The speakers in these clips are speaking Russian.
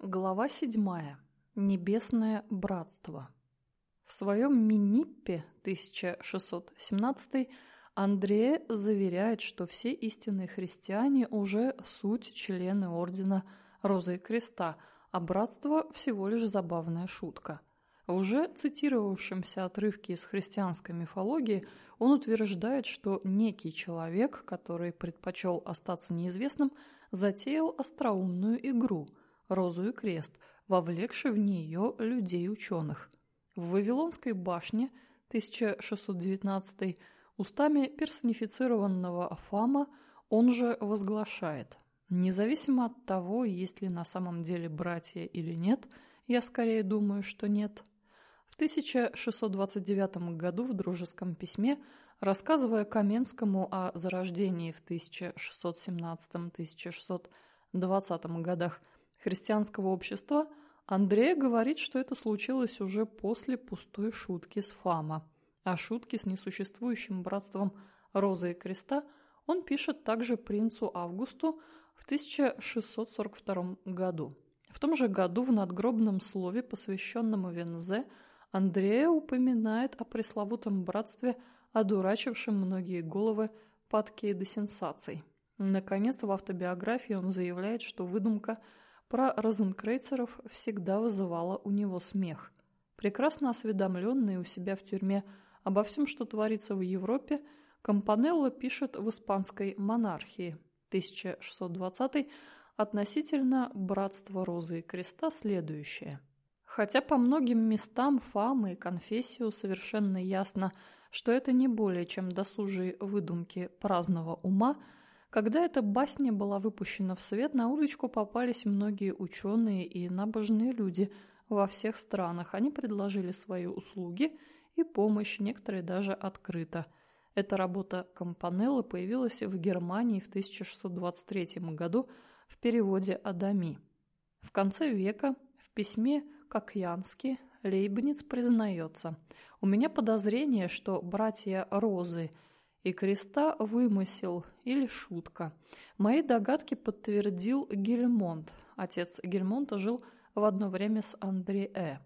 Глава седьмая. Небесное братство. В своем Миниппе 1617 Андрея заверяет, что все истинные христиане уже суть члены ордена Розы и Креста, а братство всего лишь забавная шутка. В уже цитировавшемся отрывке из христианской мифологии он утверждает, что некий человек, который предпочел остаться неизвестным, затеял остроумную игру – розу и крест, вовлекший в нее людей-ученых. В Вавилонской башне 1619 устами персонифицированного Фама он же возглашает «Независимо от того, есть ли на самом деле братья или нет, я скорее думаю, что нет». В 1629 году в дружеском письме Рассказывая Каменскому о зарождении в 1617-1620 годах христианского общества, Андрей говорит, что это случилось уже после пустой шутки с Фама. А шутки с несуществующим братством Розы и Креста он пишет также принцу Августу в 1642 году. В том же году в надгробном слове, посвященном Вензе, Андрея упоминает о пресловутом братстве – одурачившим многие головы падкие до сенсаций. Наконец, в автобиографии он заявляет, что выдумка про розенкрейцеров всегда вызывала у него смех. Прекрасно осведомленный у себя в тюрьме обо всем, что творится в Европе, Компанелло пишет в «Испанской монархии» 1620 относительно братства Розы и Креста следующее. Хотя по многим местам Фамы и Конфессию совершенно ясно – что это не более чем досужие выдумки праздного ума, когда эта басня была выпущена в свет, на удочку попались многие ученые и набожные люди во всех странах. Они предложили свои услуги и помощь, некоторые даже открыто. Эта работа Компанеллы появилась в Германии в 1623 году в переводе Адами. В конце века в письме Кокьянски Лейбниц признается – у меня подозрение, что братья Розы и Креста вымысел или шутка. Мои догадки подтвердил Гельмонт. Отец Гельмонта жил в одно время с Андреэ.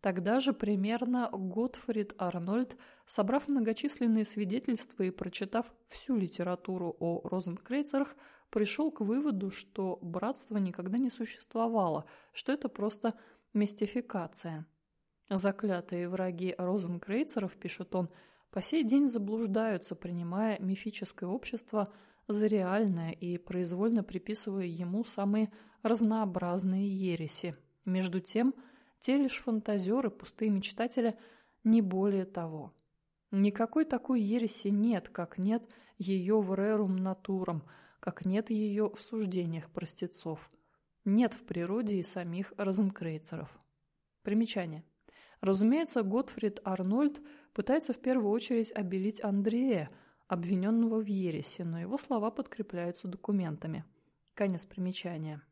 Тогда же примерно Готфрид Арнольд, собрав многочисленные свидетельства и прочитав всю литературу о розенкрейцерах, пришел к выводу, что братство никогда не существовало, что это просто мистификация. Заклятые враги розенкрейцеров, пишет он, по сей день заблуждаются, принимая мифическое общество за реальное и произвольно приписывая ему самые разнообразные ереси. Между тем, те лишь фантазеры, пустые мечтатели, не более того. Никакой такой ереси нет, как нет ее в рерум натурам, как нет ее в суждениях простецов. Нет в природе и самих розенкрейцеров. Примечание. Разумеется, Готфрид Арнольд пытается в первую очередь обелить Андрея, обвиненного в ересе, но его слова подкрепляются документами. Конец примечания.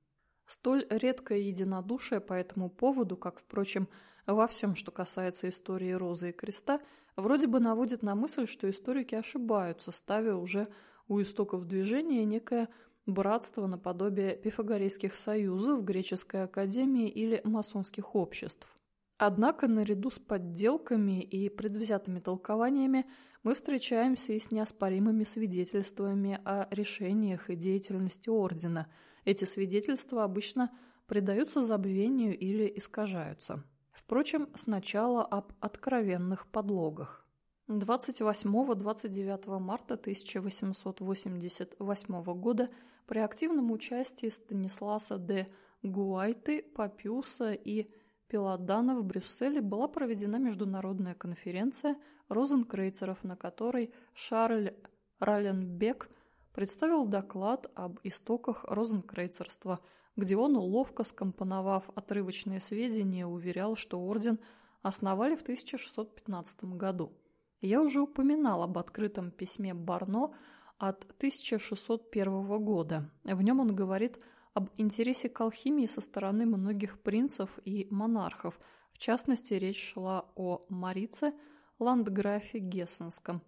Столь редкое единодушие по этому поводу, как, впрочем, во всем, что касается истории Розы и Креста, вроде бы наводит на мысль, что историки ошибаются, ставя уже у истоков движения некое братство наподобие пифагорейских союзов, греческой академии или масонских обществ. Однако наряду с подделками и предвзятыми толкованиями мы встречаемся и с неоспоримыми свидетельствами о решениях и деятельности Ордена. Эти свидетельства обычно предаются забвению или искажаются. Впрочем, сначала об откровенных подлогах. 28-29 марта 1888 года при активном участии Станисласа де Гуайты, Папиуса и Пиладана в Брюсселе была проведена международная конференция розенкрейцеров, на которой Шарль Ралленбек представил доклад об истоках розенкрейцерства, где он, ловко скомпоновав отрывочные сведения, уверял, что орден основали в 1615 году. Я уже упоминал об открытом письме Барно от 1601 года. В нем он говорит об интересе к алхимии со стороны многих принцев и монархов. В частности, речь шла о Марице, ландграфе Гессенском,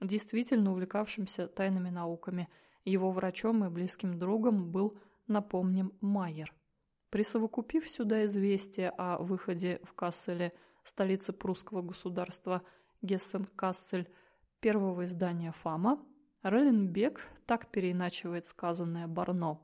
действительно увлекавшемся тайными науками. Его врачом и близким другом был, напомним, Майер. Присовокупив сюда известие о выходе в Касселе, столице прусского государства Гессен-Кассель, первого издания «Фама», Релленбек так переиначивает сказанное Барно.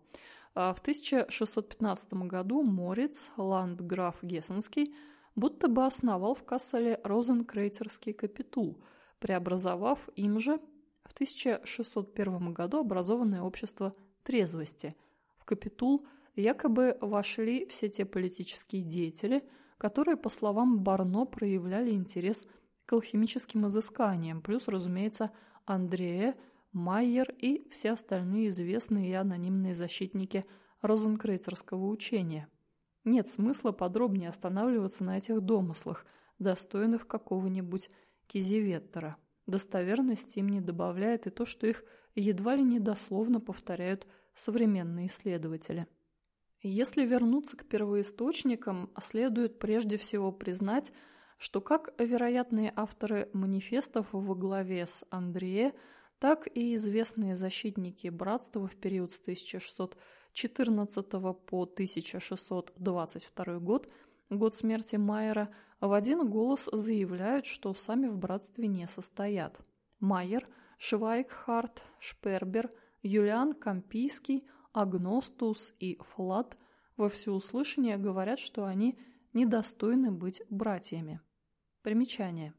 А в 1615 году Морец, ландграф Гессенский, будто бы основал в Касселе Розенкрейцерский капитул, преобразовав им же в 1601 году образованное общество трезвости. В капитул якобы вошли все те политические деятели, которые, по словам Барно, проявляли интерес к алхимическим изысканиям, плюс, разумеется, Андрея, Майер и все остальные известные и анонимные защитники розенкрейцерского учения. Нет смысла подробнее останавливаться на этих домыслах, достойных какого-нибудь Кизеветтера. Достоверности им не добавляет и то, что их едва ли не дословно повторяют современные исследователи. Если вернуться к первоисточникам, следует прежде всего признать, что как вероятные авторы манифестов во главе с Андрея, так и известные защитники братства в период с 1614 по 1622 год, год смерти Майера, в один голос заявляют, что сами в братстве не состоят. Майер, Швайкхарт, Шпербер, Юлиан Кампийский, Агностус и Флат во всеуслышание говорят, что они недостойны быть братьями. Примечание.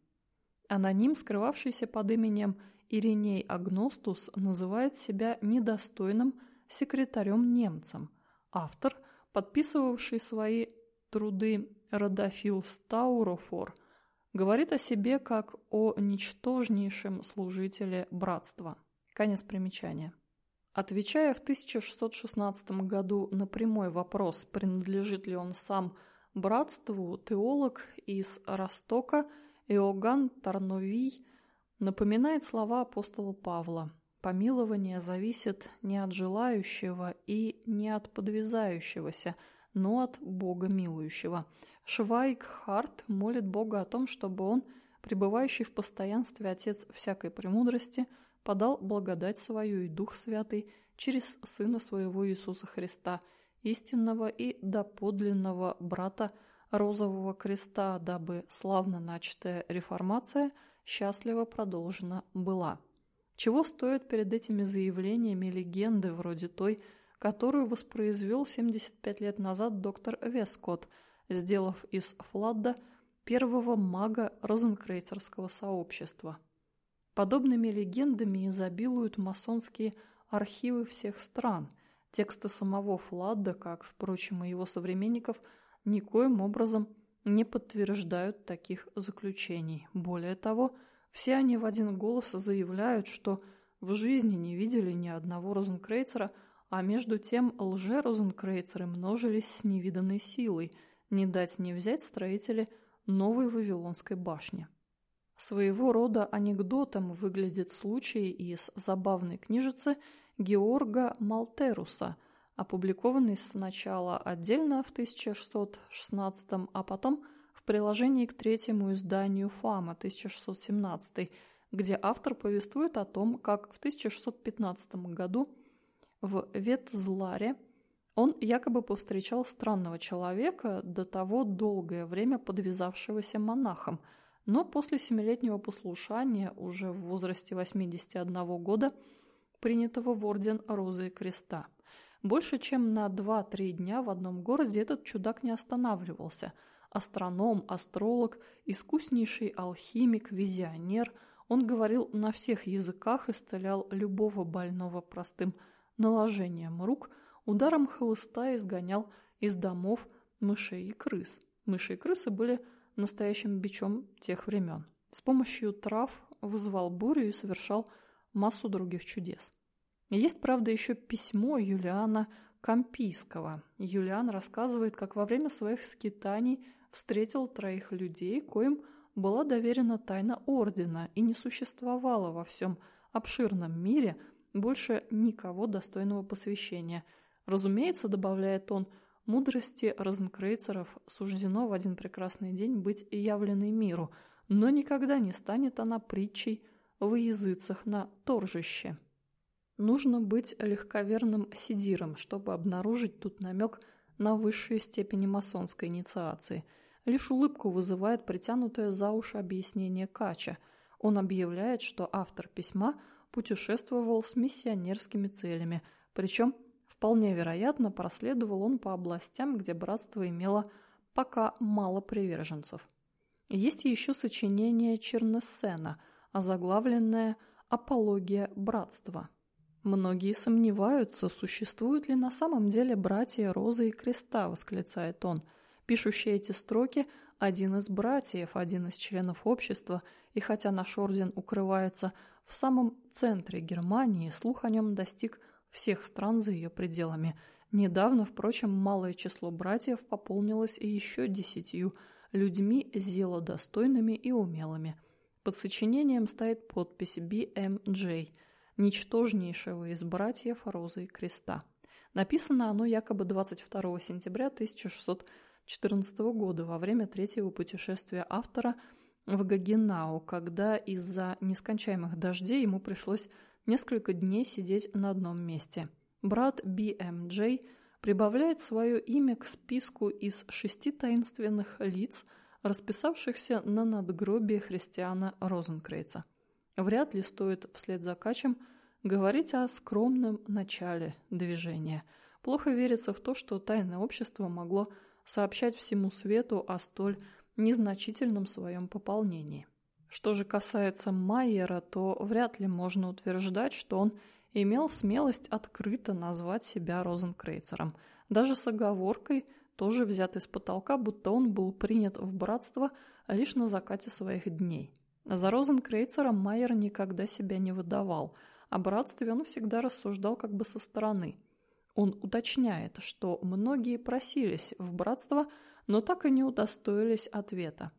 Аноним, скрывавшийся под именем Ириней Агностус, называет себя недостойным секретарем-немцем. Автор, подписывавший свои труды Родофил Стаурофор, говорит о себе как о ничтожнейшем служителе братства. Конец примечания. Отвечая в 1616 году на прямой вопрос, принадлежит ли он сам братству, теолог из Ростока Иоганн Тарновий напоминает слова апостола Павла «Помилование зависит не от желающего и не от подвязающегося, но от Бога милующего». Швайк Харт молит Бога о том, чтобы он, пребывающий в постоянстве Отец всякой премудрости, подал благодать свою и Дух Святый через Сына своего Иисуса Христа, истинного и доподлинного брата Розового Креста, дабы славно начатая реформация счастливо продолжена была. Чего стоят перед этими заявлениями легенды вроде той, которую воспроизвел 75 лет назад доктор Вескотт, сделав из Фладда первого мага розенкрейцерского сообщества. Подобными легендами изобилуют масонские архивы всех стран. Тексты самого Фладда, как, впрочем, и его современников, никоим образом не подтверждают таких заключений. Более того, все они в один голос заявляют, что в жизни не видели ни одного розенкрейцера, а между тем лже-розенкрейцеры множились с невиданной силой – не дать не взять строители новой Вавилонской башни. Своего рода анекдотом выглядит случай из забавной книжицы Георга Малтеруса, опубликованный сначала отдельно в 1616, а потом в приложении к третьему изданию Фама 1617, где автор повествует о том, как в 1615 году в Ветзларе он якобы повстречал странного человека, до того долгое время подвязавшегося монахом, но после семилетнего послушания, уже в возрасте 81 года, принятого в орден Розы и Креста. Больше чем на 2-3 дня в одном городе этот чудак не останавливался. Астроном, астролог, искуснейший алхимик, визионер. Он говорил на всех языках, исцелял любого больного простым наложением рук – ударом хлыста изгонял из домов мышей и крыс. Мыши и крысы были настоящим бичом тех времен. С помощью трав вызывал бурю и совершал массу других чудес. Есть, правда, еще письмо Юлиана Кампийского. Юлиан рассказывает, как во время своих скитаний встретил троих людей, коим была доверена тайна ордена и не существовало во всем обширном мире больше никого достойного посвящения – Разумеется, добавляет он, мудрости розенкрейцеров суждено в один прекрасный день быть явленной миру, но никогда не станет она притчей в языцах на торжище. Нужно быть легковерным сидиром, чтобы обнаружить тут намек на высшие степени масонской инициации. Лишь улыбку вызывает притянутое за уши объяснение Кача. Он объявляет, что автор письма путешествовал с миссионерскими целями, причем вполне вероятно проследовал он по областям, где братство имело пока мало приверженцев. Есть еще сочинение Чернессена, озаглавленное «Апология братства». Многие сомневаются, существуют ли на самом деле братья Розы и Креста, восклицает он. Пишущий эти строки – один из братьев, один из членов общества, и хотя наш орден укрывается в самом центре Германии, слух о нем достиг всех стран за ее пределами. Недавно, впрочем, малое число братьев пополнилось и еще десятью людьми зелодостойными и умелыми. Под сочинением стоит подпись BMJ – ничтожнейшего из братьев Розы и Креста. Написано оно якобы 22 сентября 1614 года во время третьего путешествия автора в Гагенау, когда из-за нескончаемых дождей ему пришлось несколько дней сидеть на одном месте. Брат BMJ прибавляет свое имя к списку из шести таинственных лиц, расписавшихся на надгробии христиана Розенкрейца. Вряд ли стоит вслед за Качем говорить о скромном начале движения. Плохо верится в то, что тайное общество могло сообщать всему свету о столь незначительном своем пополнении. Что же касается Майера, то вряд ли можно утверждать, что он имел смелость открыто назвать себя Розенкрейцером, даже с оговоркой, тоже взятой с потолка, будто он был принят в братство лишь на закате своих дней. За Розенкрейцером Майер никогда себя не выдавал. О братстве он всегда рассуждал как бы со стороны. Он уточняет, что многие просились в братство, но так и не удостоились ответа.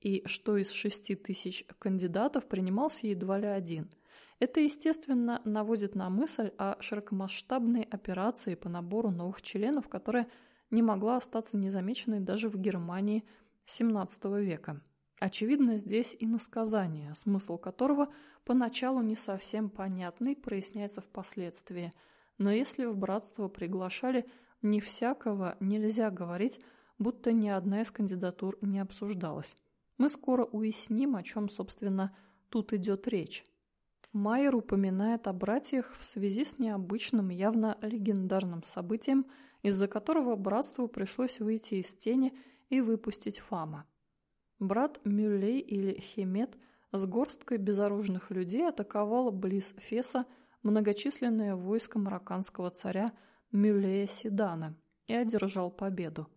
И что из шести тысяч кандидатов принимался едва ли один. Это, естественно, наводит на мысль о широкомасштабной операции по набору новых членов, которая не могла остаться незамеченной даже в Германии XVII века. Очевидно, здесь и насказание, смысл которого поначалу не совсем понятный, проясняется впоследствии. Но если в братство приглашали не всякого, нельзя говорить, будто ни одна из кандидатур не обсуждалась. Мы скоро уясним, о чем, собственно, тут идет речь. Майер упоминает о братьях в связи с необычным, явно легендарным событием, из-за которого братству пришлось выйти из тени и выпустить Фама. Брат Мюллей или Хемет с горсткой безоружных людей атаковал близ Феса многочисленное войско марокканского царя Мюллея Седана и одержал победу.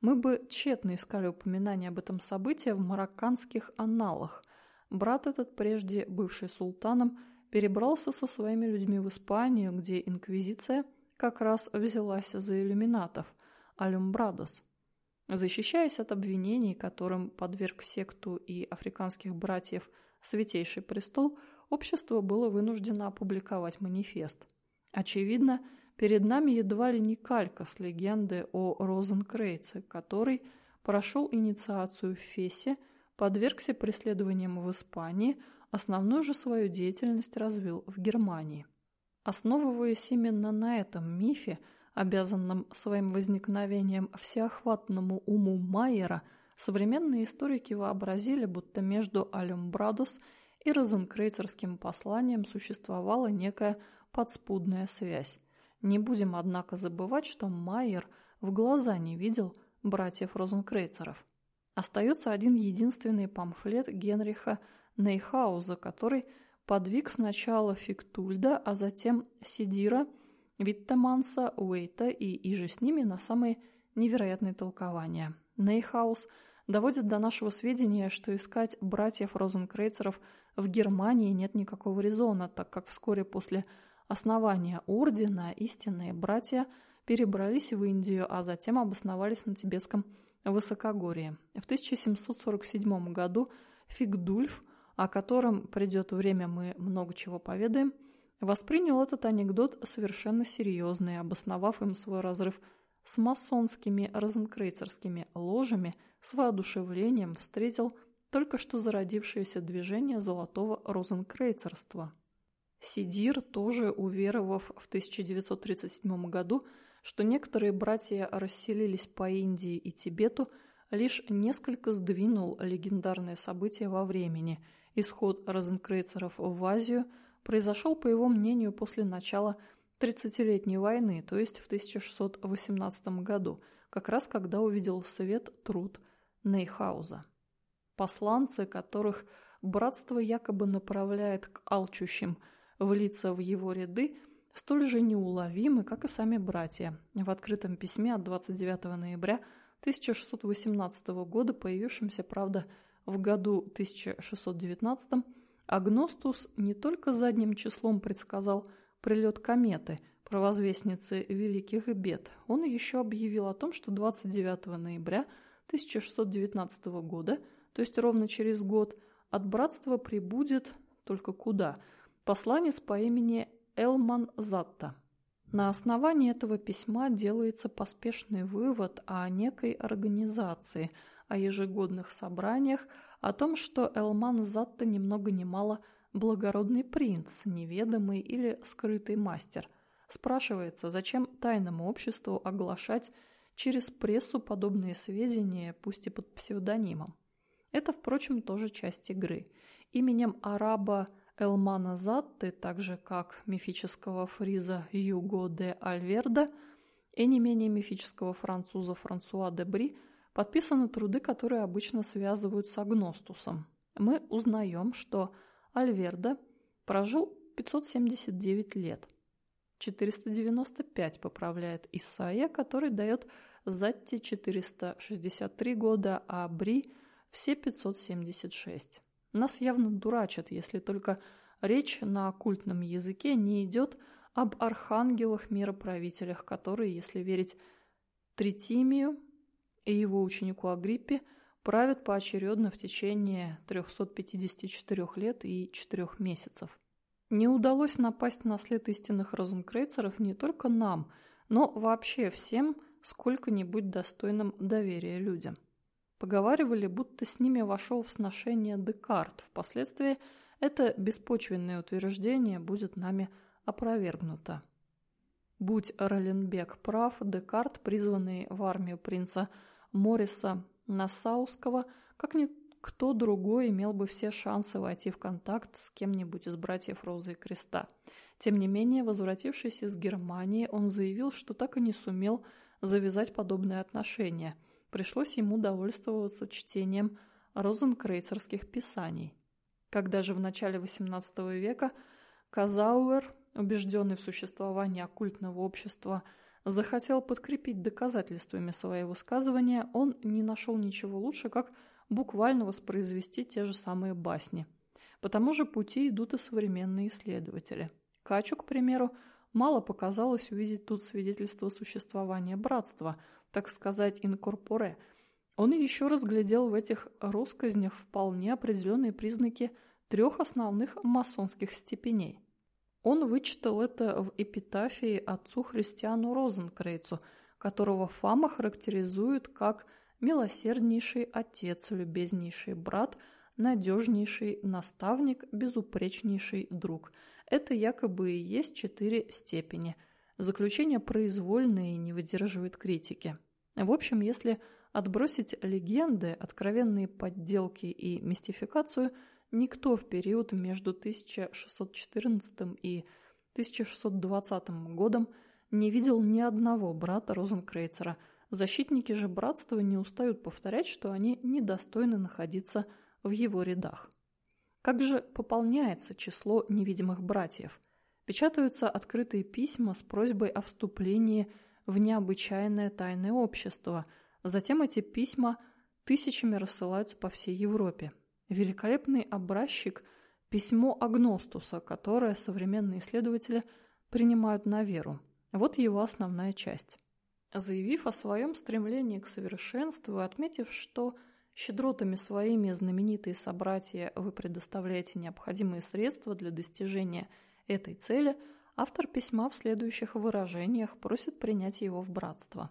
Мы бы тщетно искали упоминания об этом событии в марокканских аналах. Брат этот, прежде бывший султаном, перебрался со своими людьми в Испанию, где инквизиция как раз взялась за иллюминатов – Алюмбрадос – Защищаясь от обвинений, которым подверг секту и африканских братьев Святейший Престол, общество было вынуждено опубликовать манифест. Очевидно, перед нами едва ли не калька с легенды о Розенкрейце, который прошел инициацию в Фесе, подвергся преследованиям в Испании, основную же свою деятельность развил в Германии. Основываясь именно на этом мифе – обязанным своим возникновением всеохватному уму Майера, современные историки вообразили, будто между Алюмбрадус и розенкрейцерским посланием существовала некая подспудная связь. Не будем, однако, забывать, что Майер в глаза не видел братьев розенкрейцеров. Остается один единственный памфлет Генриха Нейхауза, который подвиг сначала Фиктульда, а затем Сидира – Виттеманса, Уэйта и иже с ними на самые невероятные толкования. Нейхаус доводит до нашего сведения, что искать братьев Розенкрейцеров в Германии нет никакого резона, так как вскоре после основания ордена истинные братья перебрались в Индию, а затем обосновались на тибетском высокогорье. В 1747 году Фигдульф, о котором придет время мы много чего поведаем, воспринял этот анекдот совершенно серьезно и, обосновав им свой разрыв с масонскими розенкрейцерскими ложами, с воодушевлением встретил только что зародившееся движение золотого розенкрейцерства. Сидир, тоже уверовав в 1937 году, что некоторые братья расселились по Индии и Тибету, лишь несколько сдвинул легендарное событие во времени. Исход розенкрейцеров в Азию произошел, по его мнению, после начала Тридцатилетней войны, то есть в 1618 году, как раз когда увидел свет труд Нейхауза. Посланцы, которых братство якобы направляет к алчущим влиться в его ряды, столь же неуловимы, как и сами братья. В открытом письме от 29 ноября 1618 года, появившемся, правда, в году 1619, Агностус не только задним числом предсказал прилет кометы, провозвестницы великих бед, он еще объявил о том, что 29 ноября 1619 года, то есть ровно через год, от братства прибудет только куда посланец по имени Элман Затта. На основании этого письма делается поспешный вывод о некой организации, о ежегодных собраниях, о том, что Элман Затта ни много ни мало благородный принц, неведомый или скрытый мастер. Спрашивается, зачем тайному обществу оглашать через прессу подобные сведения, пусть и под псевдонимом. Это, впрочем, тоже часть игры. Именем араба Элмана Затты, так же как мифического фриза Юго де Альверда и не менее мифического француза Франсуа де Бри, подписаны труды, которые обычно связывают с Агностусом. Мы узнаем, что Альверда прожил 579 лет. 495 поправляет Исаия, который дает Затте 463 года, а Бри – все 576. Нас явно дурачат, если только речь на оккультном языке не идет об архангелах-мироправителях, которые, если верить Тритимию и его ученику Агриппе, правят поочередно в течение 354 лет и 4 месяцев. Не удалось напасть на след истинных розенкрейцеров не только нам, но вообще всем сколько-нибудь достойным доверия людям. Поговаривали, будто с ними вошел в сношение Декарт. Впоследствии это беспочвенное утверждение будет нами опровергнуто. Будь Роленбек прав, Декарт, призванный в армию принца Мориса Нассауского, как никто другой имел бы все шансы войти в контакт с кем-нибудь из братьев Розы и Креста. Тем не менее, возвратившись из Германии, он заявил, что так и не сумел завязать подобные отношения – пришлось ему довольствоваться чтением розенкрейцерских писаний. Когда же в начале XVIII века Казауэр, убежденный в существовании оккультного общества, захотел подкрепить доказательствами свои высказывания, он не нашел ничего лучше, как буквально воспроизвести те же самые басни. По тому же пути идут и современные исследователи. Качу, к примеру, мало показалось увидеть тут свидетельство существования братства – так сказать, инкорпоре, он еще разглядел в этих россказнях вполне определенные признаки трех основных масонских степеней. Он вычитал это в эпитафии отцу Христиану Розенкрейцу, которого Фама характеризует как «милосерднейший отец, любезнейший брат», надежнейший наставник, безупречнейший друг. Это якобы и есть четыре степени. Заключение произвольное и не выдерживает критики. В общем, если отбросить легенды, откровенные подделки и мистификацию, никто в период между 1614 и 1620 годом не видел ни одного брата Розенкрейцера. Защитники же братства не устают повторять, что они недостойны находиться в его рядах. Как же пополняется число невидимых братьев? Печатаются открытые письма с просьбой о вступлении – в необычайное тайное общество. Затем эти письма тысячами рассылаются по всей Европе. Великолепный образчик – письмо Агностуса, которое современные исследователи принимают на веру. Вот его основная часть. Заявив о своем стремлении к совершенству и отметив, что щедротами своими знаменитые собратья вы предоставляете необходимые средства для достижения этой цели – автор письма в следующих выражениях просит принять его в братство.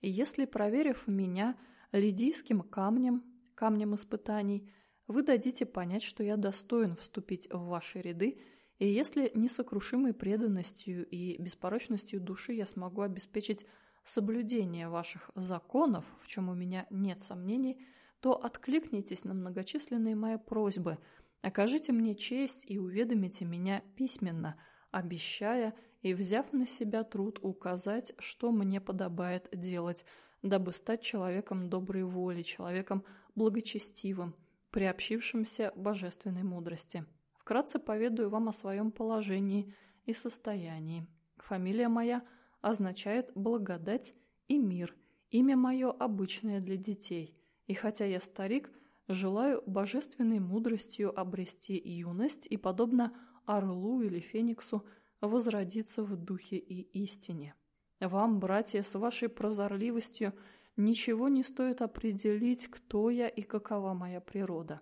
Если, проверив меня лидийским камнем, камнем испытаний, вы дадите понять, что я достоин вступить в ваши ряды, И если несокрушимой преданностью и беспорочностью души я смогу обеспечить соблюдение ваших законов, в чем у меня нет сомнений, то откликнитесь на многочисленные мои просьбы, окажите мне честь и уведомите меня письменно, обещая и взяв на себя труд указать, что мне подобает делать, дабы стать человеком доброй воли, человеком благочестивым, приобщившимся божественной мудрости. Вкратце поведаю вам о своем положении и состоянии. Фамилия моя – означает благодать и мир, имя мое обычное для детей, и хотя я старик, желаю божественной мудростью обрести юность и, подобно орлу или фениксу, возродиться в духе и истине. Вам, братья, с вашей прозорливостью ничего не стоит определить, кто я и какова моя природа.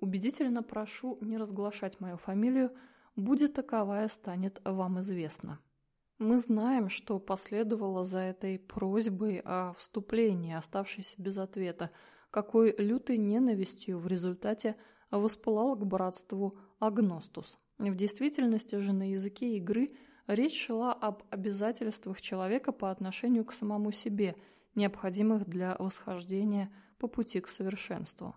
Убедительно прошу не разглашать мою фамилию, будет таковая станет вам известна. Мы знаем, что последовало за этой просьбой о вступлении, оставшейся без ответа, какой лютой ненавистью в результате воспылал к братству Агностус. В действительности же на языке игры речь шла об обязательствах человека по отношению к самому себе, необходимых для восхождения по пути к совершенству.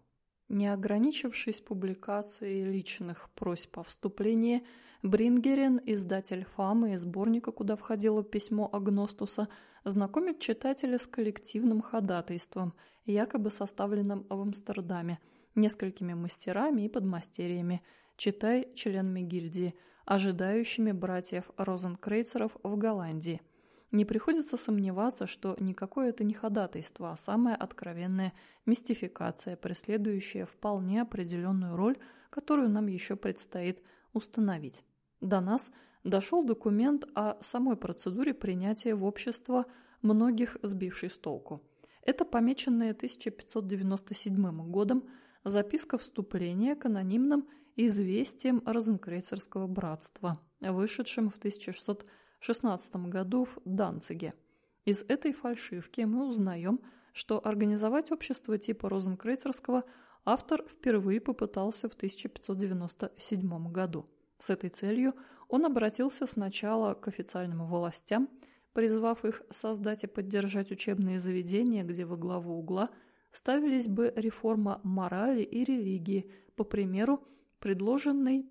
Не ограничившись публикацией личных просьб о вступлении – Брингерен, издатель «Фамы» и сборника, куда входило письмо Агностуса, знакомит читателя с коллективным ходатайством, якобы составленным в Амстердаме, несколькими мастерами и подмастерьями, читай членами гильдии, ожидающими братьев Розенкрейцеров в Голландии. Не приходится сомневаться, что никакое это не ходатайство, а самая откровенная мистификация, преследующая вполне определенную роль, которую нам еще предстоит установить. До нас дошел документ о самой процедуре принятия в общество многих сбившей с толку. Это помеченная 1597 годом записка вступления к анонимным известиям Розенкрейцерского братства, вышедшим в 1616 году в Данциге. Из этой фальшивки мы узнаем, что организовать общество типа Розенкрейцерского автор впервые попытался в 1597 году. С этой целью он обратился сначала к официальным властям, призвав их создать и поддержать учебные заведения, где во главу угла ставились бы реформа морали и религии, по примеру, предложенной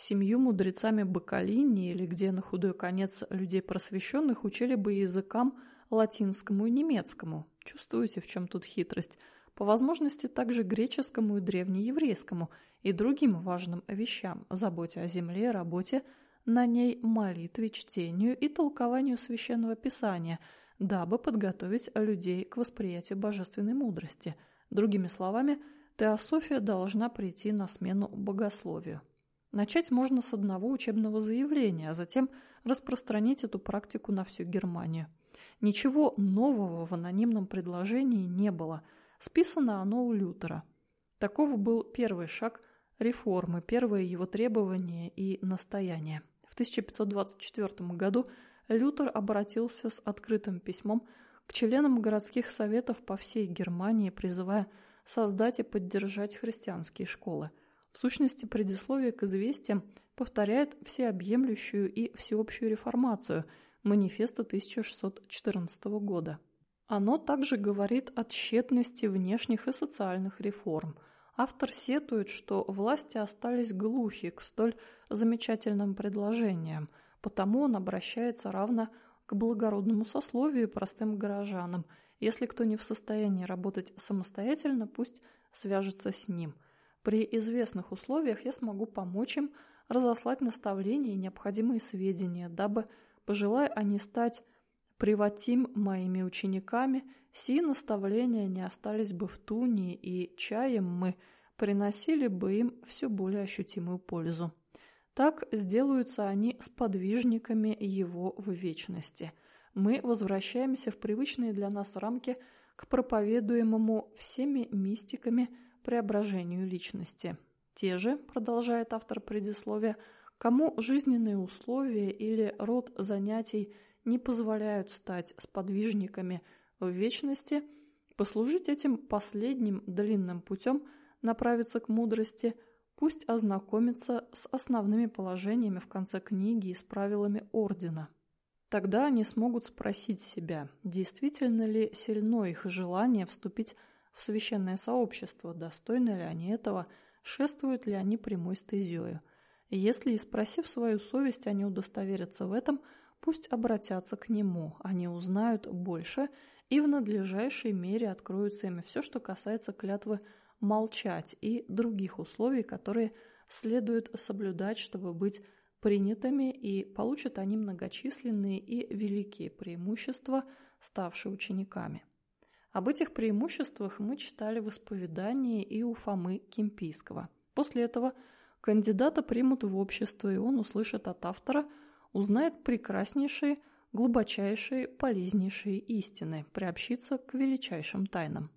семью мудрецами Бакалини или где на худой конец людей просвещенных учили бы языкам латинскому и немецкому. Чувствуете, в чем тут хитрость? По возможности также греческому и древнееврейскому – и другим важным вещам, заботе о земле, работе на ней, молитве, чтению и толкованию священного писания, дабы подготовить людей к восприятию божественной мудрости. Другими словами, теософия должна прийти на смену богословию. Начать можно с одного учебного заявления, а затем распространить эту практику на всю Германию. Ничего нового в анонимном предложении не было. Списано оно у Лютера. Таков был первый шаг реформы, первое его требование и настояние. В 1524 году Лютер обратился с открытым письмом к членам городских советов по всей Германии, призывая создать и поддержать христианские школы. В сущности, предисловие к известиям повторяет всеобъемлющую и всеобщую реформацию манифеста 1614 года. Оно также говорит о тщетности внешних и социальных реформ – Автор сетует, что власти остались глухи к столь замечательным предложениям, потому он обращается равно к благородному сословию и простым горожанам. Если кто не в состоянии работать самостоятельно, пусть свяжется с ним. При известных условиях я смогу помочь им разослать наставления и необходимые сведения, дабы, пожелая они стать приватим моими учениками – Си наставления не остались бы в туне, и чаем мы приносили бы им все более ощутимую пользу. Так сделаются они сподвижниками его в вечности. Мы возвращаемся в привычные для нас рамки к проповедуемому всеми мистиками преображению личности. Те же, продолжает автор предисловия, кому жизненные условия или род занятий не позволяют стать сподвижниками – в вечности, послужить этим последним длинным путем, направиться к мудрости, пусть ознакомится с основными положениями в конце книги и с правилами ордена. Тогда они смогут спросить себя, действительно ли сильно их желание вступить в священное сообщество, достойны ли они этого, шествуют ли они прямой стезею. И если, спросив свою совесть, они удостоверятся в этом, пусть обратятся к нему, они узнают больше и в надлежащей мере откроются ими все, что касается клятвы молчать и других условий, которые следует соблюдать, чтобы быть принятыми, и получат они многочисленные и великие преимущества, ставшие учениками. Об этих преимуществах мы читали в исповедании и у Фомы Кемпийского. После этого кандидата примут в общество, и он услышит от автора, узнает прекраснейшие, глубочайшие, полезнейшие истины, приобщится к величайшим тайнам.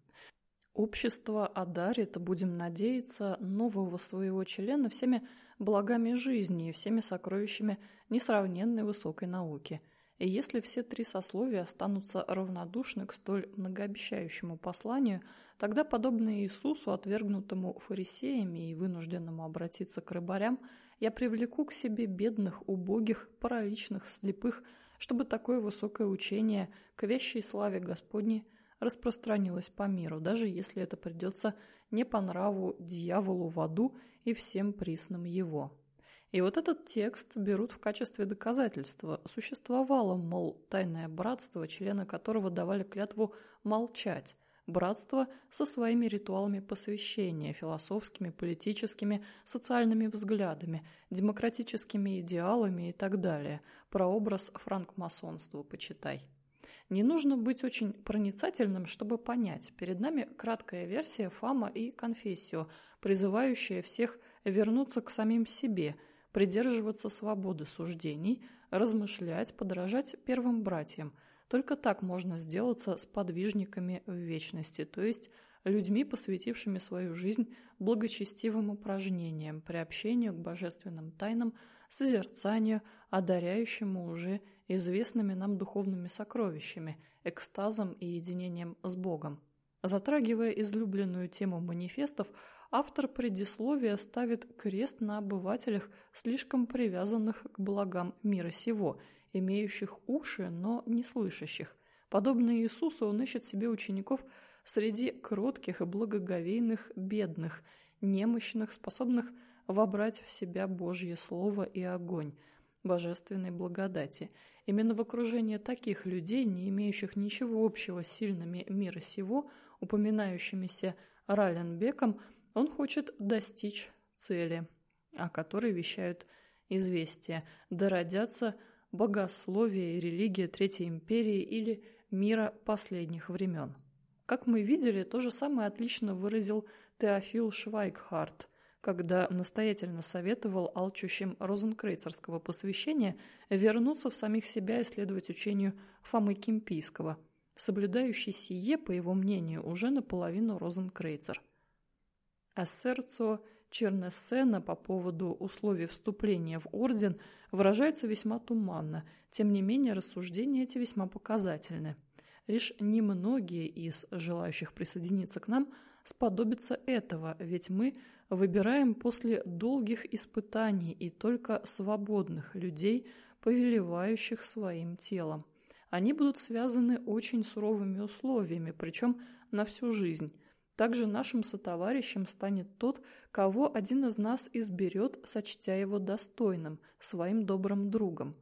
Общество одарит, будем надеяться, нового своего члена всеми благами жизни и всеми сокровищами несравненной высокой науки. И если все три сословия останутся равнодушны к столь многообещающему посланию, тогда, подобно Иисусу, отвергнутому фарисеями и вынужденному обратиться к рыбарям, я привлеку к себе бедных, убогих, параличных, слепых, чтобы такое высокое учение к вящей славе Господней – распространилось по миру, даже если это придется не по нраву дьяволу в аду и всем присным его. И вот этот текст берут в качестве доказательства. Существовало, мол, тайное братство, члены которого давали клятву молчать, братство со своими ритуалами посвящения, философскими, политическими, социальными взглядами, демократическими идеалами и так далее. Прообраз франкмасонства почитай. Не нужно быть очень проницательным, чтобы понять. Перед нами краткая версия Фама и Конфессио, призывающая всех вернуться к самим себе, придерживаться свободы суждений, размышлять, подражать первым братьям. Только так можно сделаться сподвижниками в вечности, то есть людьми, посвятившими свою жизнь благочестивым упражнениям, приобщению к божественным тайнам, созерцанию, одаряющему уже известными нам духовными сокровищами, экстазом и единением с Богом. Затрагивая излюбленную тему манифестов, автор предисловия ставит крест на обывателях, слишком привязанных к благам мира сего, имеющих уши, но не слышащих. Подобно Иисусу он ищет себе учеников среди кротких и благоговейных бедных, немощных, способных вобрать в себя Божье Слово и огонь божественной благодати – Именно в окружении таких людей, не имеющих ничего общего с сильными мира сего, упоминающимися Раленбеком, он хочет достичь цели, о которой вещают известия, да богословие и религия Третьей империи или мира последних времен. Как мы видели, то же самое отлично выразил Теофил Швайгхарт когда настоятельно советовал алчущим розенкрейцерского посвящения вернуться в самих себя и следовать учению Фомы Кимпийского, соблюдающий сие, по его мнению, уже наполовину розенкрейцер. Ассерцио Чернессена по поводу условий вступления в орден выражается весьма туманно, тем не менее рассуждения эти весьма показательны. Лишь немногие из желающих присоединиться к нам сподобятся этого, ведь мы – выбираем после долгих испытаний и только свободных людей, повелевающих своим телом. Они будут связаны очень суровыми условиями, причем на всю жизнь. Также нашим сотоварищем станет тот, кого один из нас изберет, сочтя его достойным, своим добрым другом.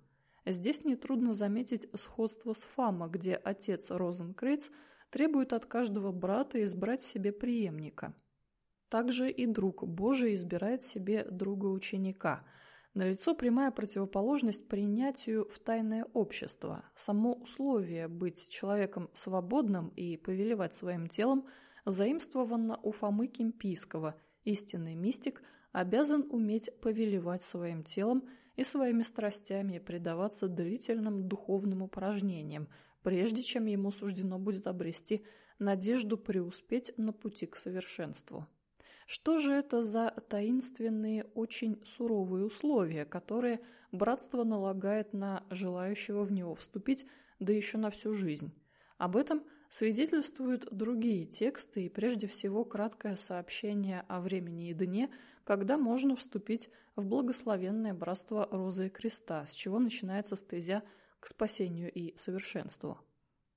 Здесь нетрудно заметить сходство с Фама, где отец Розенкрейц требует от каждого брата избрать себе преемника – также и друг Божий избирает себе друга ученика. Налицо прямая противоположность принятию в тайное общество. Само условие быть человеком свободным и повелевать своим телом заимствовано у Фомы Кемпийского. Истинный мистик обязан уметь повелевать своим телом и своими страстями и предаваться длительным духовным упражнениям, прежде чем ему суждено будет обрести надежду преуспеть на пути к совершенству. Что же это за таинственные, очень суровые условия, которые братство налагает на желающего в него вступить, да еще на всю жизнь? Об этом свидетельствуют другие тексты и прежде всего краткое сообщение о времени и дне, когда можно вступить в благословенное братство Розы и Креста, с чего начинается стезя к спасению и совершенству.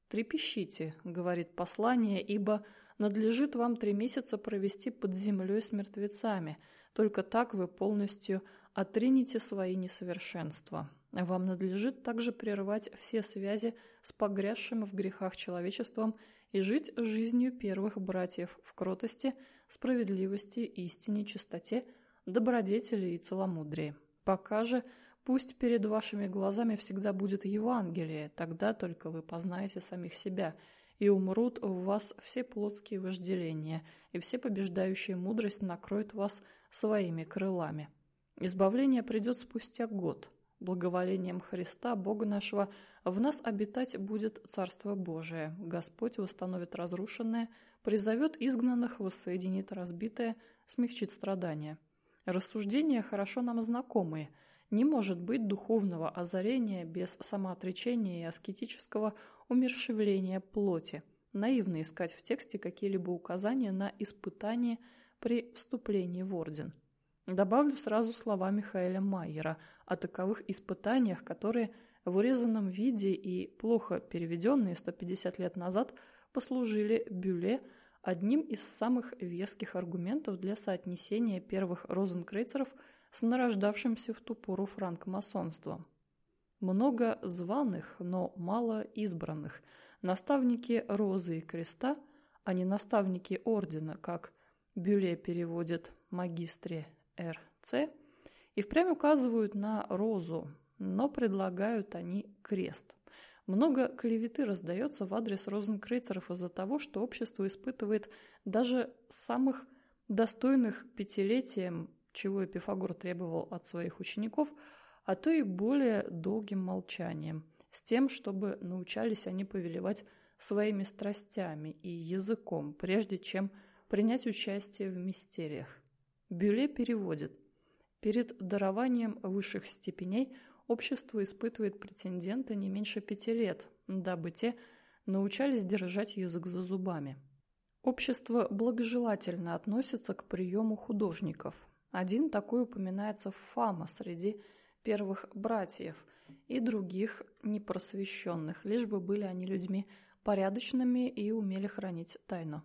«Трепещите», — говорит послание, — «ибо надлежит вам три месяца провести под землей с мертвецами, только так вы полностью отринете свои несовершенства. Вам надлежит также прервать все связи с погрязшим в грехах человечеством и жить жизнью первых братьев в кротости, справедливости, истине, чистоте, добродетели и целомудрии. Пока же пусть перед вашими глазами всегда будет Евангелие, тогда только вы познаете самих себя, и умрут в вас все плотские вожделения, и все побеждающая мудрость накроет вас своими крылами. Избавление придет спустя год. Благоволением Христа, Бога нашего, в нас обитать будет Царство Божие. Господь восстановит разрушенное, призовет изгнанных, воссоединит разбитое, смягчит страдания. Рассуждения хорошо нам знакомые. Не может быть духовного озарения без самоотречения и аскетического умершевления плоти. Наивно искать в тексте какие-либо указания на испытание при вступлении в орден. Добавлю сразу слова Михаэля Майера о таковых испытаниях, которые в урезанном виде и плохо переведенные 150 лет назад послужили Бюле одним из самых веских аргументов для соотнесения первых розенкрейцеров с нарождавшимся в ту пору франкмасонством. Много званых, но мало избранных. Наставники Розы и Креста, а не наставники Ордена, как Бюле переводит магистре РЦ, и впрямь указывают на розу, но предлагают они крест. Много клеветы раздается в адрес розенкрейцеров из-за того, что общество испытывает даже самых достойных пятилетием, чего Эпифагор требовал от своих учеников, а то и более долгим молчанием, с тем, чтобы научались они повелевать своими страстями и языком, прежде чем принять участие в мистериях. Бюле переводит. Перед дарованием высших степеней общество испытывает претендента не меньше пяти лет, дабы те научались держать язык за зубами. Общество благожелательно относится к приему художников. Один такой упоминается в Фама среди первых братьев и других непросвещенных, лишь бы были они людьми порядочными и умели хранить тайну.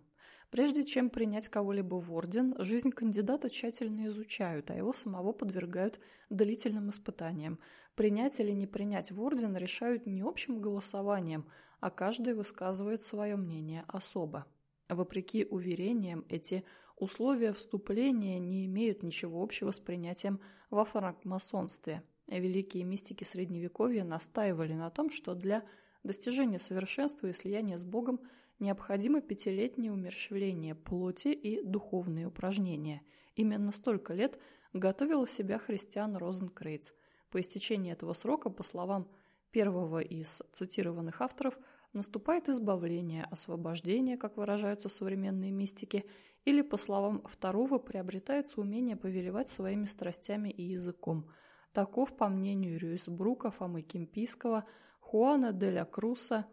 Прежде чем принять кого-либо в орден, жизнь кандидата тщательно изучают, а его самого подвергают длительным испытаниям. Принять или не принять в орден решают не общим голосованием, а каждый высказывает свое мнение особо. Вопреки уверениям, эти условия вступления не имеют ничего общего с принятием во франкмасонстве. Великие мистики Средневековья настаивали на том, что для достижения совершенства и слияния с Богом – необходимо пятилетнее умерщвление плоти и духовные упражнения. Именно столько лет готовил себя христиан Розенкрейц. По истечении этого срока, по словам первого из цитированных авторов, наступает избавление, освобождение, как выражаются современные мистики, или, по словам второго, приобретается умение повелевать своими страстями и языком. Таков, по мнению Рюисбрука, Фомы Кемпийского, Хуана де ля Круса,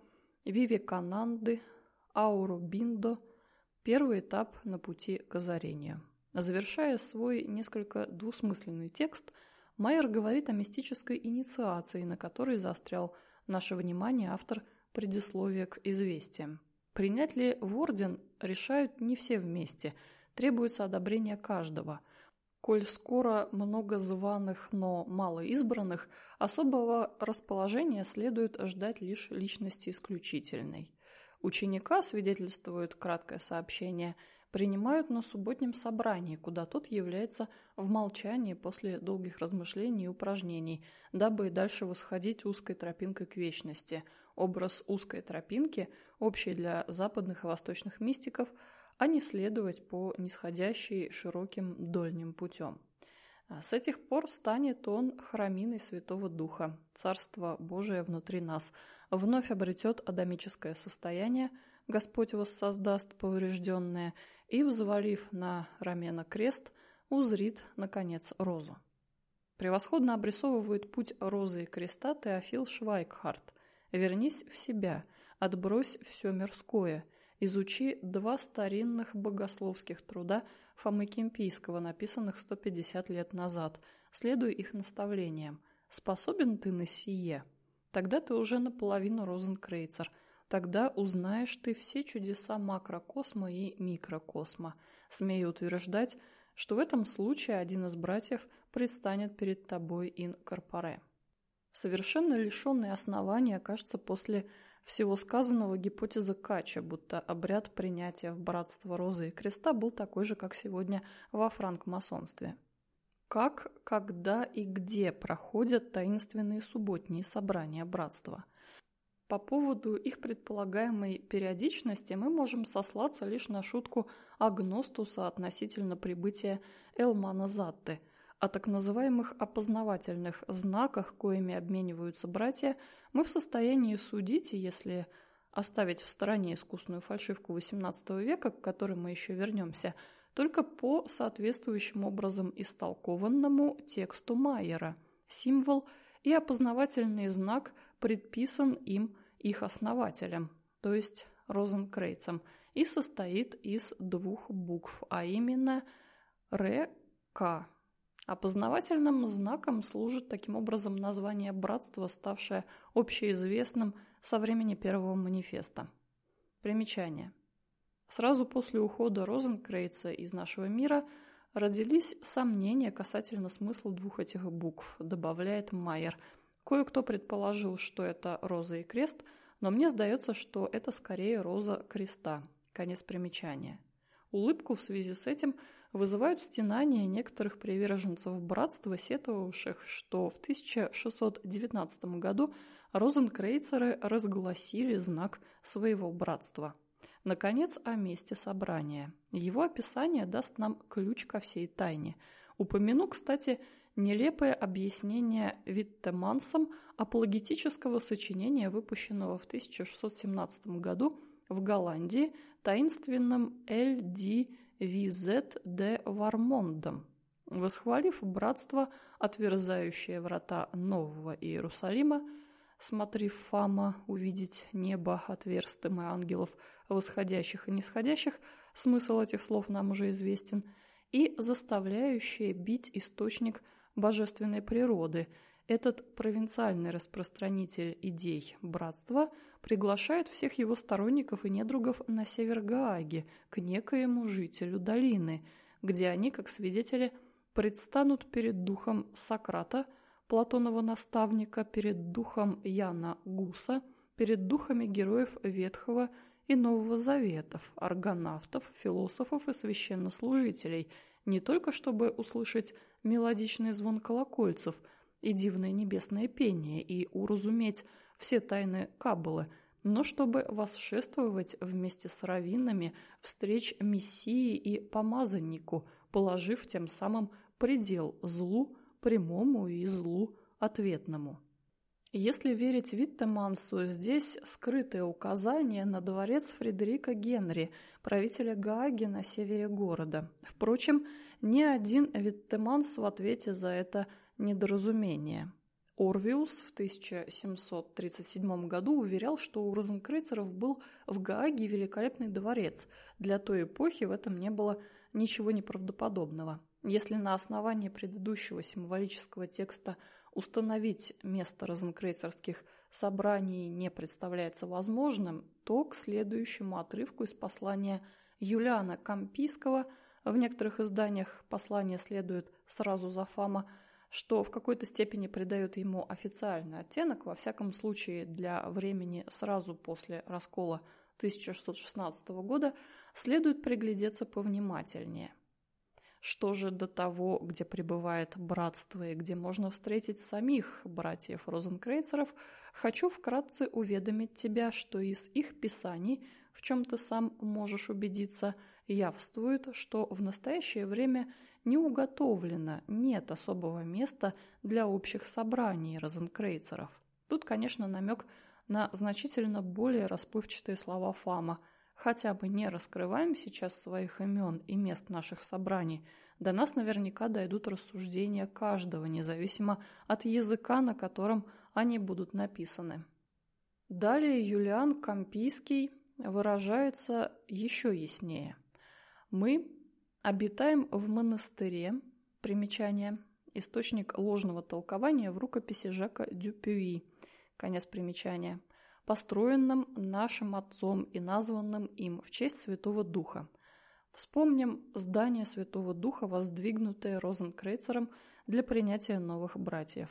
Вивекананды, Ауру Биндо – первый этап на пути к озарению. Завершая свой несколько двусмысленный текст, Майер говорит о мистической инициации, на которой заострял наше внимание автор предисловия к известиям. Принять ли в орден решают не все вместе, требуется одобрение каждого. Коль скоро много званых, но мало избранных, особого расположения следует ждать лишь личности исключительной. Ученика, свидетельствует краткое сообщение, принимают на субботнем собрании, куда тот является в молчании после долгих размышлений и упражнений, дабы дальше восходить узкой тропинкой к вечности. Образ узкой тропинки, общий для западных и восточных мистиков, а не следовать по нисходящей широким дольним путем. А с этих пор станет он храминой Святого Духа, Царство Божие внутри нас – вновь обретет адамическое состояние, Господь воссоздаст поврежденное и, взвалив на рамена крест, узрит, наконец, розу. Превосходно обрисовывает путь розы и креста Теофил Швайкхарт. «Вернись в себя, отбрось все мирское, изучи два старинных богословских труда Фомы Кемпийского, написанных 150 лет назад, следуй их наставлениям. Способен ты на сие? Тогда ты уже наполовину розенкрейцер. Тогда узнаешь ты все чудеса макрокосма и микрокосма. Смею утверждать, что в этом случае один из братьев предстанет перед тобой ин корпоре. Совершенно лишенный основания, кажется, после всего сказанного гипотеза Кача, будто обряд принятия в братство Розы и Креста был такой же, как сегодня во франкмасонстве. Как, когда и где проходят таинственные субботние собрания братства? По поводу их предполагаемой периодичности мы можем сослаться лишь на шутку Агностуса относительно прибытия Элмана Затты – о так называемых опознавательных знаках, коими обмениваются братья, мы в состоянии судить, если оставить в стороне искусную фальшивку XVIII века, к которой мы еще вернемся, только по соответствующим образом истолкованному тексту Майера. Символ и опознавательный знак предписан им их основателем, то есть Розенкрейцем, и состоит из двух букв, а именно РК Опознавательным знаком служит таким образом название братства, ставшее общеизвестным со времени первого манифеста. Примечание. Сразу после ухода Розенкрейца из нашего мира родились сомнения касательно смысла двух этих букв, добавляет Майер. Кое-кто предположил, что это роза и крест, но мне сдается, что это скорее роза креста. Конец примечания. Улыбку в связи с этим – вызывают стенания некоторых приверженцев братства, сетовавших, что в 1619 году розенкрейцеры разгласили знак своего братства. Наконец, о месте собрания. Его описание даст нам ключ ко всей тайне. Упомяну, кстати, нелепое объяснение Виттемансом апологетического сочинения, выпущенного в 1617 году в Голландии таинственным. Визет де Вармондом, восхвалив братство, отверзающее врата Нового Иерусалима, смотрев Фама увидеть небо отверстым и ангелов, восходящих и нисходящих, смысл этих слов нам уже известен, и заставляющее бить источник божественной природы – этот провинциальный распространитель идей братства приглашает всех его сторонников и недругов на север Гааги, к некоему жителю долины, где они, как свидетели, предстанут перед духом Сократа, Платонова наставника, перед духом Яна Гуса, перед духами героев Ветхого и Нового Заветов, аргонавтов, философов и священнослужителей, не только чтобы услышать мелодичный звон колокольцев – и дивное небесное пение, и уразуметь все тайны Каббалы, но чтобы восшествовать вместе с раввинами встреч Мессии и помазаннику, положив тем самым предел злу прямому и злу ответному. Если верить Виттемансу, здесь скрытое указание на дворец Фредерика Генри, правителя Гааги на севере города. Впрочем, ни один Виттеманс в ответе за это недоразумение. Орвиус в 1737 году уверял, что у розенкрейцеров был в Гааге великолепный дворец. Для той эпохи в этом не было ничего неправдоподобного. Если на основании предыдущего символического текста установить место розенкрейцерских собраний не представляется возможным, то к следующему отрывку из послания Юлиана Кампийского в некоторых изданиях послание следует сразу за Фома – что в какой-то степени придает ему официальный оттенок, во всяком случае для времени сразу после раскола 1616 года, следует приглядеться повнимательнее. Что же до того, где пребывает братство и где можно встретить самих братьев Розенкрейцеров, хочу вкратце уведомить тебя, что из их писаний, в чем ты сам можешь убедиться, явствует, что в настоящее время – не уготовлено, нет особого места для общих собраний розенкрейцеров. Тут, конечно, намек на значительно более расплывчатые слова Фама. Хотя бы не раскрываем сейчас своих имен и мест наших собраний, до нас наверняка дойдут рассуждения каждого, независимо от языка, на котором они будут написаны. Далее Юлиан Кампийский выражается еще яснее. Мы обитаем в монастыре, примечание, источник ложного толкования в рукописи Жака Дюпюи, конец примечания, построенном нашим отцом и названным им в честь Святого Духа. Вспомним здание Святого Духа, воздвигнутое Розенкрейцером для принятия новых братьев.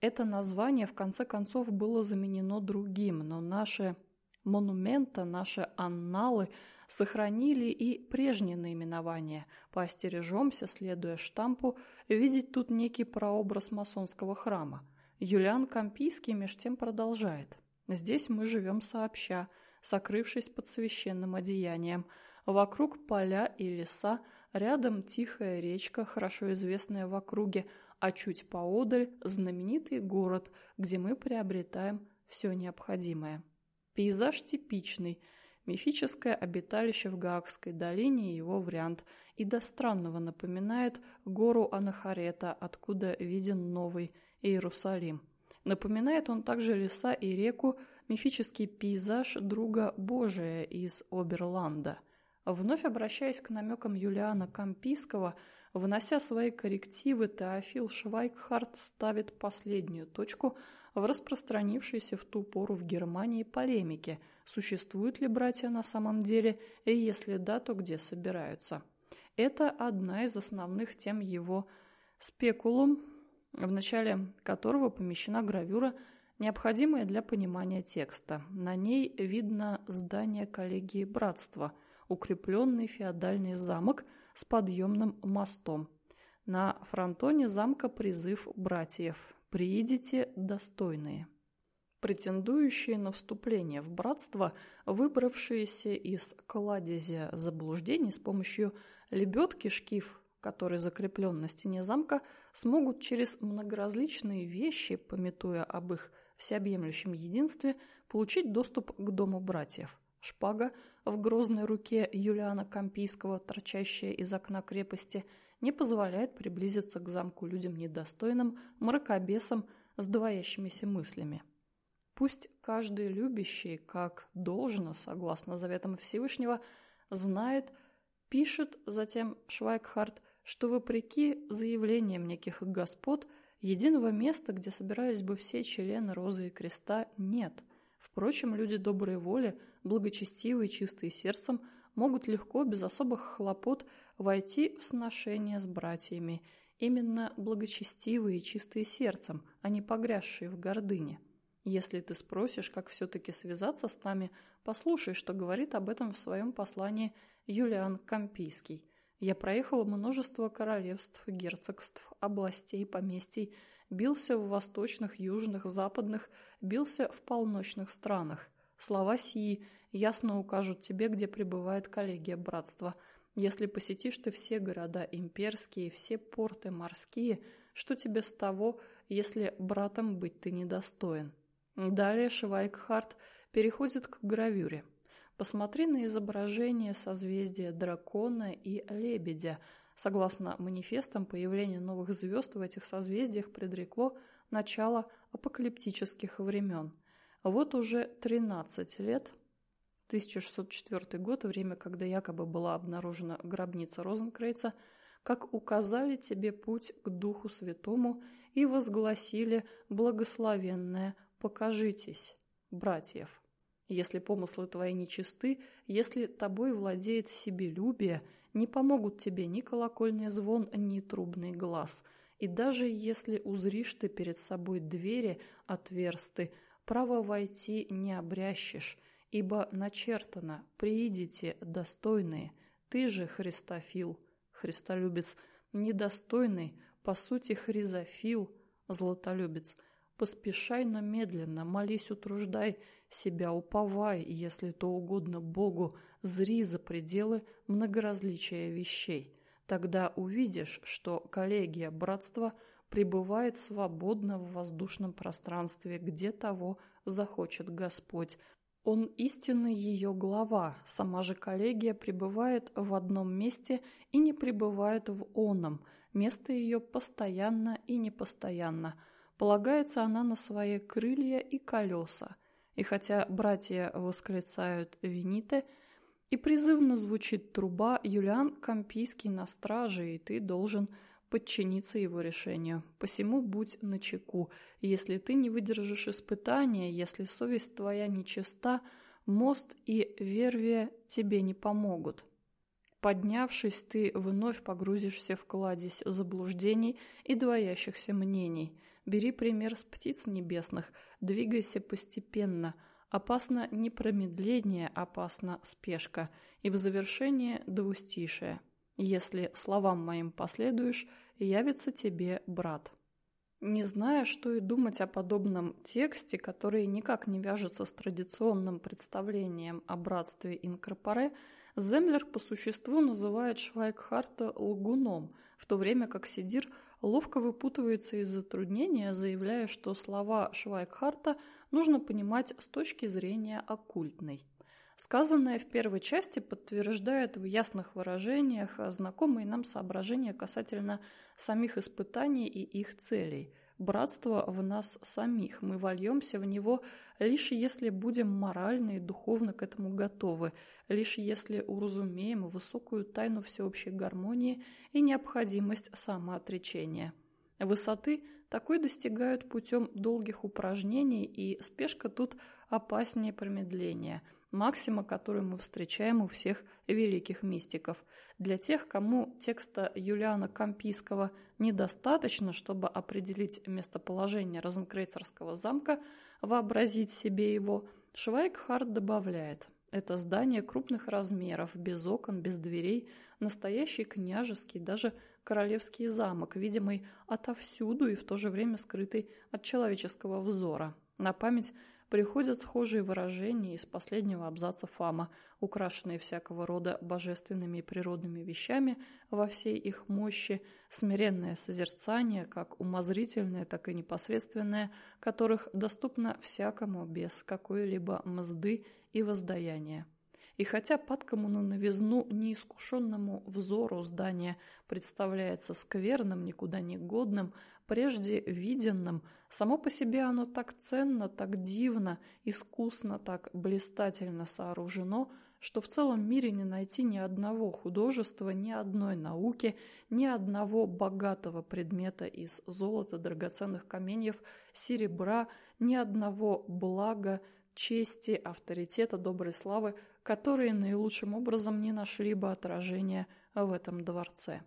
Это название в конце концов было заменено другим, но наши монументы, наши анналы сохранили и прежние наименования. Поостережемся, следуя штампу, видеть тут некий прообраз масонского храма. Юлиан Кампийский меж тем продолжает. Здесь мы живем сообща, сокрывшись под священным одеянием. Вокруг поля и леса, рядом тихая речка, хорошо известная в округе, а чуть поодаль знаменитый город, где мы приобретаем все необходимое. Пейзаж типичный, мифическое обиталище в Гаагской долине его вариант, и до странного напоминает гору Анахарета, откуда виден Новый Иерусалим. Напоминает он также леса и реку, мифический пейзаж друга Божия из Оберланда. Вновь обращаясь к намекам Юлиана Кампийского, внося свои коррективы, Теофил Швайкхарт ставит последнюю точку – в распространившейся в ту пору в Германии полемике, существуют ли братья на самом деле, и если да, то где собираются. Это одна из основных тем его «спекулум», в начале которого помещена гравюра, необходимая для понимания текста. На ней видно здание коллегии братства, укрепленный феодальный замок с подъемным мостом. На фронтоне замка призыв братьев приидите достойные. Претендующие на вступление в братство, выбравшиеся из кладезя заблуждений с помощью лебедки шкив, который закреплен на стене замка, смогут через многоразличные вещи, пометуя об их всеобъемлющем единстве, получить доступ к дому братьев. Шпага в грозной руке Юлиана Кампийского, торчащая из окна крепости – не позволяет приблизиться к замку людям недостойным, мракобесам с двоящимися мыслями. Пусть каждый любящий, как должно, согласно заветам Всевышнего, знает, пишет затем Швайкхарт, что вопреки заявлениям неких господ, единого места, где собирались бы все члены Розы и Креста, нет. Впрочем, люди доброй воли, благочестивые, чистые сердцем, могут легко, без особых хлопот, войти в сношение с братьями, именно благочестивые и чистые сердцем, а не погрязшие в гордыне. Если ты спросишь, как все-таки связаться с нами, послушай, что говорит об этом в своем послании Юлиан Кампийский. Я проехал множество королевств, герцогств, областей, поместий, бился в восточных, южных, западных, бился в полночных странах. Слова сии ясно укажут тебе, где пребывает коллегия братства – если посетишь ты все города имперские, все порты морские, что тебе с того, если братом быть ты недостоин? Далее Швайкхарт переходит к гравюре. Посмотри на изображение созвездия дракона и лебедя. Согласно манифестам, появление новых звезд в этих созвездиях предрекло начало апокалиптических времен. Вот уже 13 лет 1604 год, время, когда якобы была обнаружена гробница Розенкрейца, как указали тебе путь к Духу Святому и возгласили благословенное «покажитесь, братьев». Если помыслы твои нечисты, если тобой владеет себелюбие, не помогут тебе ни колокольный звон, ни трубный глаз. И даже если узришь ты перед собой двери отверсты, право войти не обрящешь, ибо начертано «приидите, достойные, ты же, Христофил, Христолюбец, недостойный, по сути, Хризофил, златолюбец, поспешай, но медленно, молись, утруждай, себя уповай, если то угодно Богу, зри за пределы многоразличия вещей. Тогда увидишь, что коллегия братства пребывает свободно в воздушном пространстве, где того захочет Господь, он истинный ее глава, сама же коллегия пребывает в одном месте и не пребывает в оном, место ее постоянно и непостоянно. Полагается она на свои крылья и колеса. И хотя братья восклицают «Вините», и призывно звучит труба, Юлиан Кампийский на страже, и ты должен подчиниться его решению. Посему будь начеку. Если ты не выдержишь испытания, если совесть твоя нечиста, мост и вервия тебе не помогут. Поднявшись, ты вновь погрузишься в кладезь заблуждений и двоящихся мнений. Бери пример с птиц небесных, двигайся постепенно. Опасно не промедление, опасно спешка. И в завершение двустишее. Если словам моим последуешь, явится тебе брат. Не зная, что и думать о подобном тексте, который никак не вяжется с традиционным представлением о братстве инкорпоре, Землер по существу называет Швайкхарта лгуном, в то время как Сидир ловко выпутывается из затруднения, заявляя, что слова Швайкхарта нужно понимать с точки зрения оккультной. Сказанное в первой части подтверждает в ясных выражениях знакомые нам соображения касательно самих испытаний и их целей – братство в нас самих. Мы вольемся в него лишь если будем морально и духовно к этому готовы, лишь если уразумеем высокую тайну всеобщей гармонии и необходимость самоотречения. Высоты такой достигают путем долгих упражнений, и спешка тут опаснее промедления – максима, которую мы встречаем у всех великих мистиков. Для тех, кому текста Юлиана Кампийского недостаточно, чтобы определить местоположение Розенкрейцерского замка, вообразить себе его, Швайкхард добавляет – это здание крупных размеров, без окон, без дверей, настоящий княжеский, даже королевский замок, видимый отовсюду и в то же время скрытый от человеческого взора. На память приходят схожие выражения из последнего абзаца Фама, украшенные всякого рода божественными и природными вещами во всей их мощи, смиренное созерцание, как умозрительное, так и непосредственное, которых доступно всякому без какой-либо мзды и воздаяния. И хотя падкому на новизну неискушенному взору здание представляется скверным, никуда не годным, прежде виденным, само по себе оно так ценно, так дивно, искусно, так блистательно сооружено, что в целом мире не найти ни одного художества, ни одной науки, ни одного богатого предмета из золота, драгоценных каменьев, серебра, ни одного блага, чести, авторитета, доброй славы, которые наилучшим образом не нашли бы отражения в этом дворце.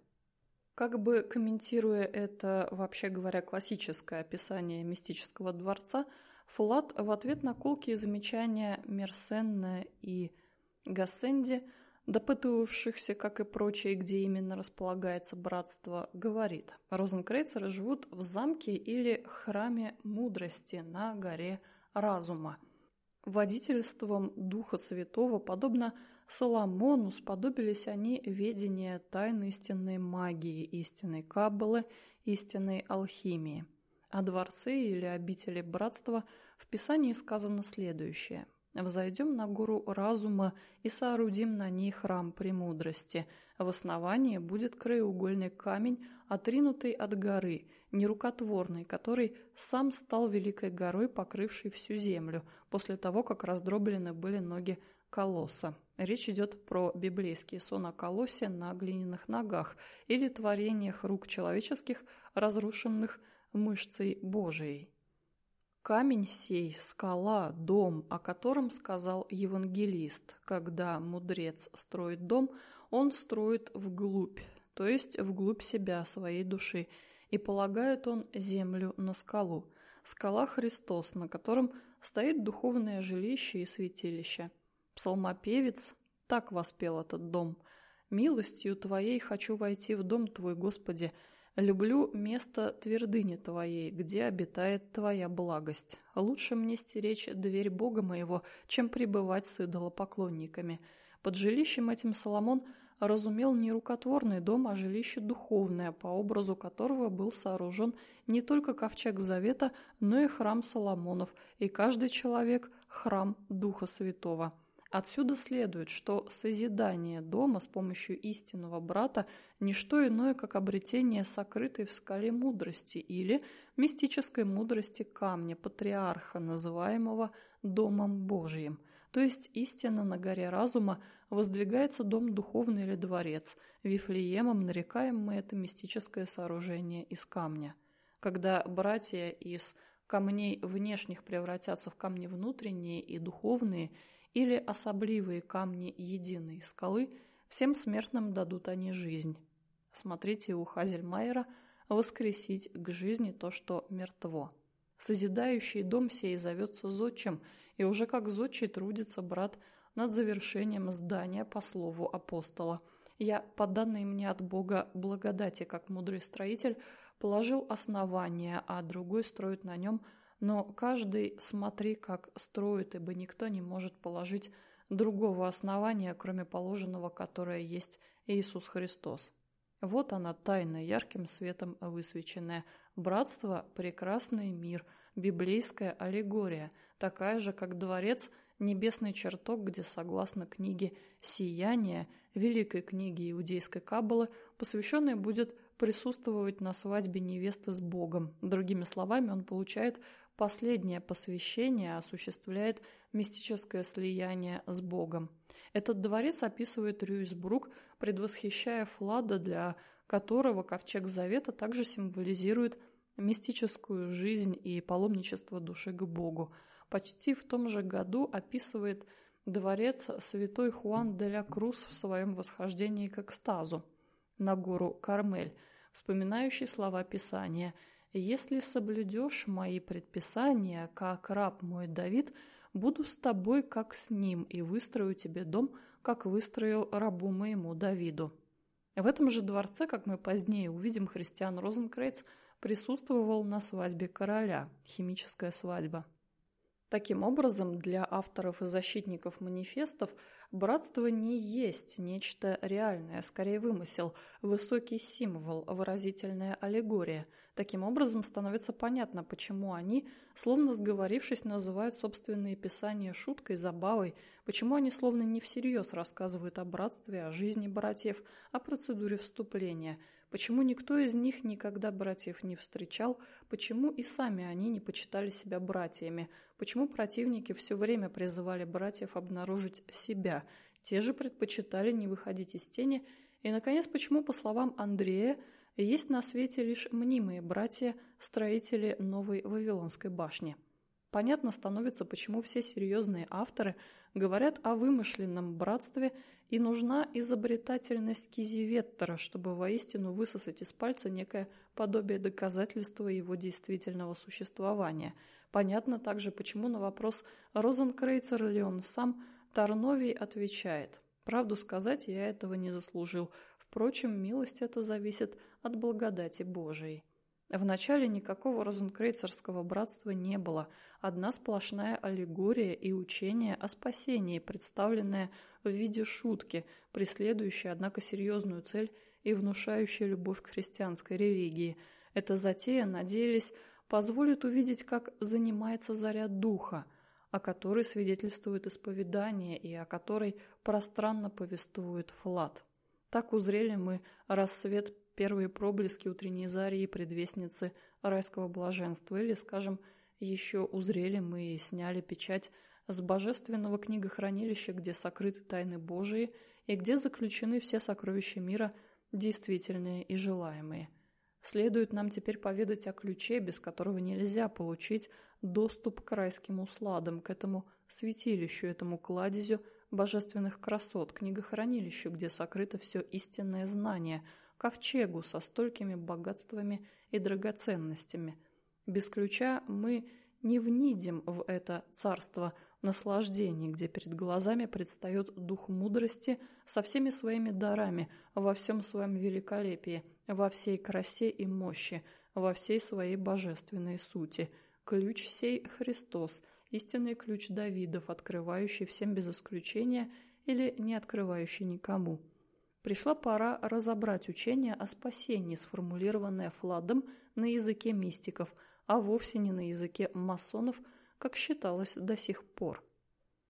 Как бы комментируя это, вообще говоря, классическое описание мистического дворца, Флат в ответ на колкие замечания Мерсенна и Гассенди, допытывавшихся, как и прочие, где именно располагается братство, говорит, розенкрейцеры живут в замке или храме мудрости на горе разума. Водительством Духа Святого, подобно Соломону сподобились они ведения тайны истинной магии, истинной каббалы, истинной алхимии. О дворце или обители братства в Писании сказано следующее. «Взойдем на гору разума и соорудим на ней храм премудрости. В основании будет краеугольный камень, отринутый от горы, нерукотворный, который сам стал великой горой, покрывшей всю землю, после того, как раздроблены были ноги колосса. Речь идет про библейский сон о колоссе на глиняных ногах или творениях рук человеческих, разрушенных мышцей Божией. Камень сей – скала, дом, о котором сказал евангелист. Когда мудрец строит дом, он строит вглубь, то есть вглубь себя, своей души, и полагает он землю на скалу. Скала – Христос, на котором стоит духовное жилище и святилище – Псалмопевец так воспел этот дом. «Милостью Твоей хочу войти в дом Твой, Господи. Люблю место твердыни Твоей, где обитает Твоя благость. Лучше мне стеречь дверь Бога моего, чем пребывать с идолопоклонниками». Под жилищем этим Соломон разумел не рукотворный дом, а жилище духовное, по образу которого был сооружен не только ковчег Завета, но и храм Соломонов, и каждый человек – храм Духа Святого. Отсюда следует, что созидание дома с помощью истинного брата – не что иное, как обретение сокрытой в скале мудрости или мистической мудрости камня патриарха, называемого Домом Божьим. То есть истинно на горе разума воздвигается дом духовный или дворец. Вифлеемом нарекаем мы это мистическое сооружение из камня. Когда братья из камней внешних превратятся в камни внутренние и духовные – или особливые камни единой скалы, всем смертным дадут они жизнь. Смотрите у Хазельмайера «Воскресить к жизни то, что мертво». Созидающий дом сей зовется зодчим, и уже как зодчий трудится брат над завершением здания по слову апостола. Я, по данной мне от Бога благодати, как мудрый строитель, положил основание, а другой строит на нем – но каждый смотри, как строит, ибо никто не может положить другого основания, кроме положенного, которое есть Иисус Христос. Вот она, тайна, ярким светом высвеченная. Братство – прекрасный мир, библейская аллегория, такая же, как дворец – небесный чертог, где, согласно книге «Сияние», великой книге иудейской каббалы, посвященной будет присутствовать на свадьбе невесты с Богом. Другими словами, он получает Последнее посвящение осуществляет мистическое слияние с Богом. Этот дворец описывает Рюйсбрук, предвосхищая Флада, для которого ковчег Завета также символизирует мистическую жизнь и паломничество души к Богу. Почти в том же году описывает дворец святой Хуан де ля Круз в своем восхождении к экстазу на гору Кармель, вспоминающий слова Писания – если соблюдешь мои предписания, как раб мой Давид, буду с тобой, как с ним, и выстрою тебе дом, как выстроил рабу моему Давиду». В этом же дворце, как мы позднее увидим, христиан Розенкрейц присутствовал на свадьбе короля, химическая свадьба. Таким образом, для авторов и защитников манифестов братство не есть нечто реальное, скорее вымысел, высокий символ, выразительная аллегория. Таким образом, становится понятно, почему они, словно сговорившись, называют собственные писания шуткой, забавой, почему они словно не всерьез рассказывают о братстве, о жизни братьев, о процедуре вступления – Почему никто из них никогда братьев не встречал? Почему и сами они не почитали себя братьями? Почему противники все время призывали братьев обнаружить себя? Те же предпочитали не выходить из тени. И, наконец, почему, по словам Андрея, есть на свете лишь мнимые братья, строители новой Вавилонской башни? Понятно становится, почему все серьезные авторы говорят о вымышленном братстве и нужна изобретательность Кизиветтера, чтобы воистину высосать из пальца некое подобие доказательства его действительного существования. Понятно также, почему на вопрос Розенкрейцер ли он сам Тарновий отвечает «Правду сказать, я этого не заслужил. Впрочем, милость эта зависит от благодати Божией». Вначале никакого розенкрейцерского братства не было, одна сплошная аллегория и учение о спасении, представленное в виде шутки, преследующей, однако, серьезную цель и внушающая любовь к христианской религии. Эта затея, надеялись, позволит увидеть, как занимается заря духа, о которой свидетельствует исповедание и о которой пространно повествует Флат. Так узрели мы рассвет первые проблески утренней зари и предвестницы райского блаженства, или, скажем, еще узрели мы и сняли печать с божественного книгохранилища, где сокрыты тайны Божии и где заключены все сокровища мира, действительные и желаемые. Следует нам теперь поведать о ключе, без которого нельзя получить доступ к райским усладам, к этому святилищу, этому кладезю божественных красот, книгохранилищу, где сокрыто все истинное знание – ковчегу со столькими богатствами и драгоценностями. Без ключа мы не внидим в это царство наслаждений, где перед глазами предстает дух мудрости со всеми своими дарами, во всем своем великолепии, во всей красе и мощи, во всей своей божественной сути. Ключ сей – Христос, истинный ключ Давидов, открывающий всем без исключения или не открывающий никому – Пришла пора разобрать учение о спасении, сформулированное Фладом на языке мистиков, а вовсе не на языке масонов, как считалось до сих пор.